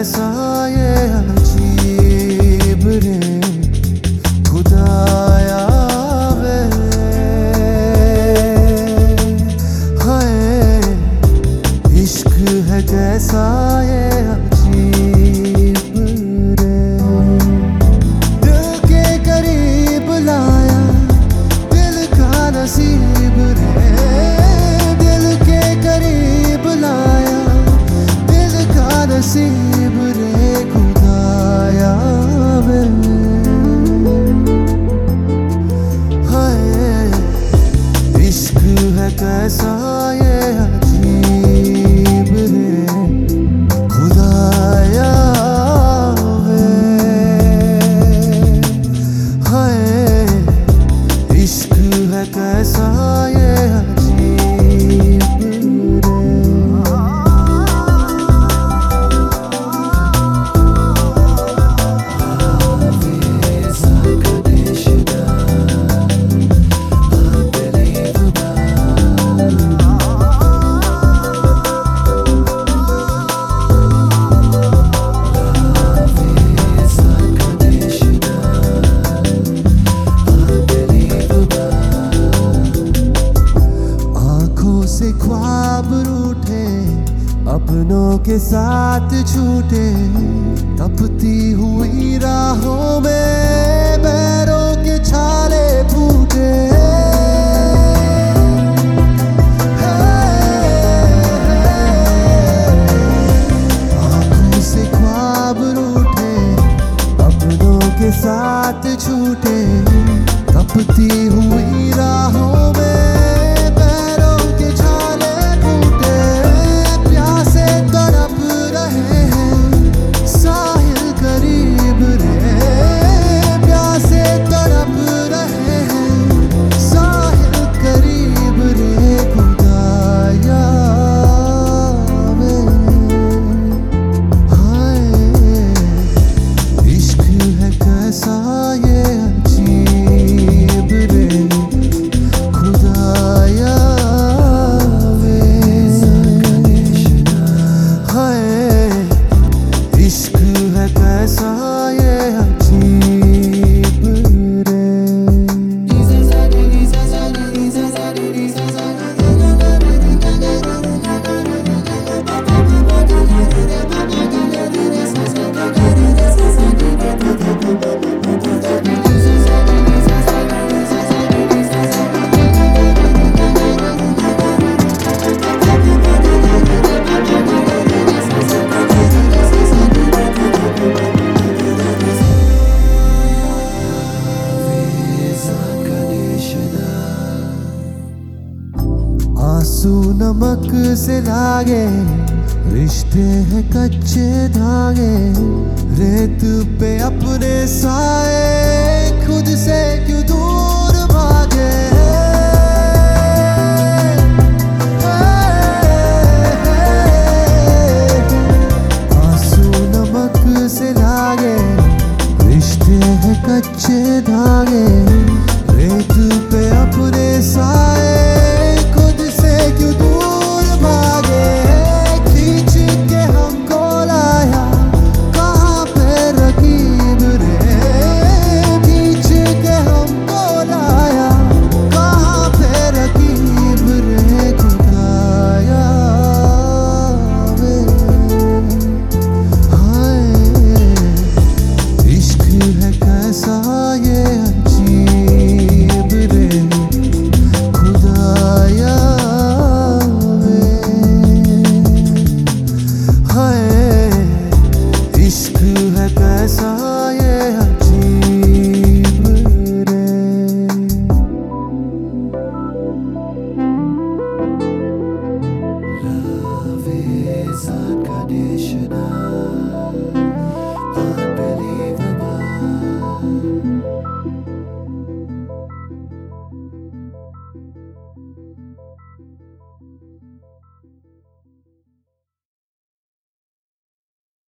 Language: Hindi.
besar. से ख्वाब रूठे, अपनों के साथ छूटे। तपती हुई राहों में बैरों के छाले फूटे। साथ छूटे। आँसू नमक से लागे रिश्ते हैं कच्चे धागे। रेत पे अपने साए, खुद से क्यों दूर